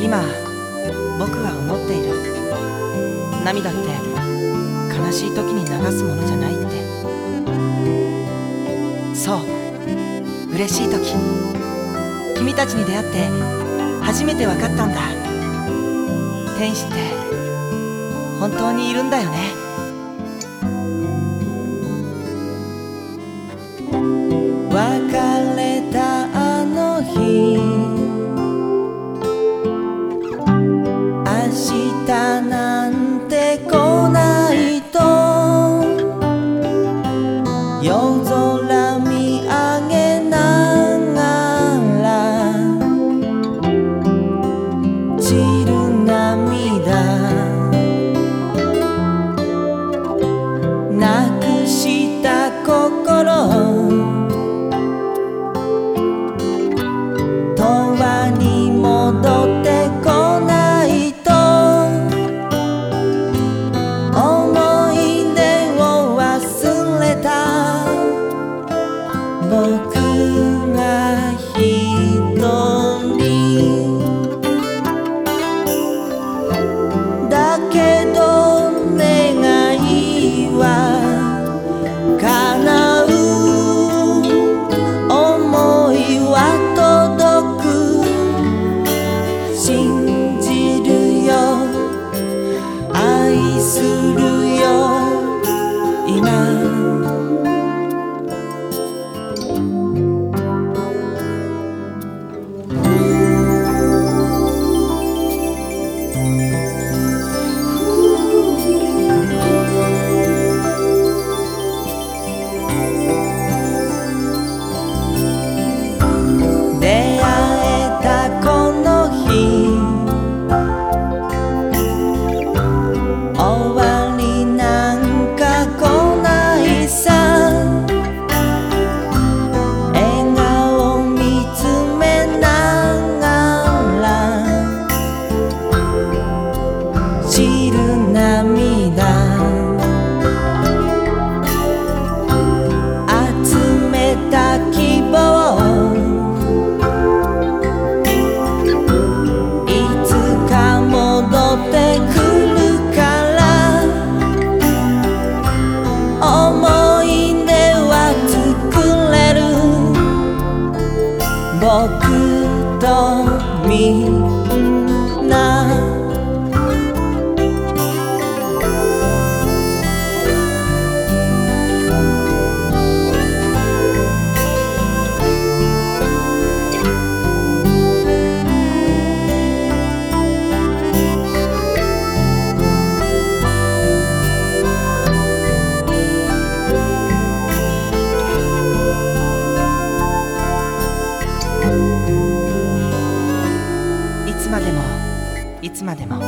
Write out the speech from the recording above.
今僕は思っている。涙って悲しい時に流すものじゃないって。そう。嬉しい時。君たちに出会って初めて分かったんだ。天使って本当にいるんだよね。明日なんて来ないと。夜空見上げながら。散る涙。なくした心。soon. 僕とみんなつまでも。